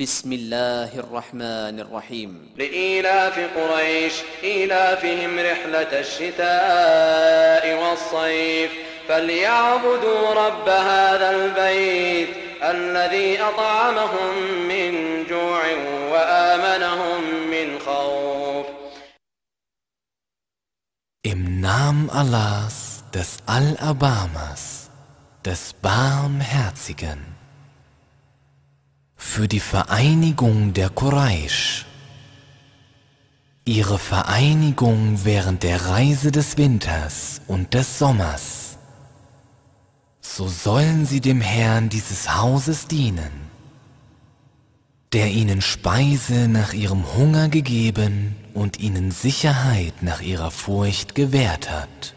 بسم الله الرحمن الرحيم. لإيلاف قريش إيلافهم رحلة الشتاء والصيف فليعبدوا رب هذا البيت الذي أطعمهم من جوع وآمنهم من خوف. Im Namen Allahs, des Al-Abamas, des Barmherzigen, für die Vereinigung der Quraysh, ihre Vereinigung während der Reise des Winters und des Sommers, so sollen sie dem Herrn dieses Hauses dienen, der ihnen Speise nach ihrem Hunger gegeben und ihnen Sicherheit nach ihrer Furcht gewährt hat.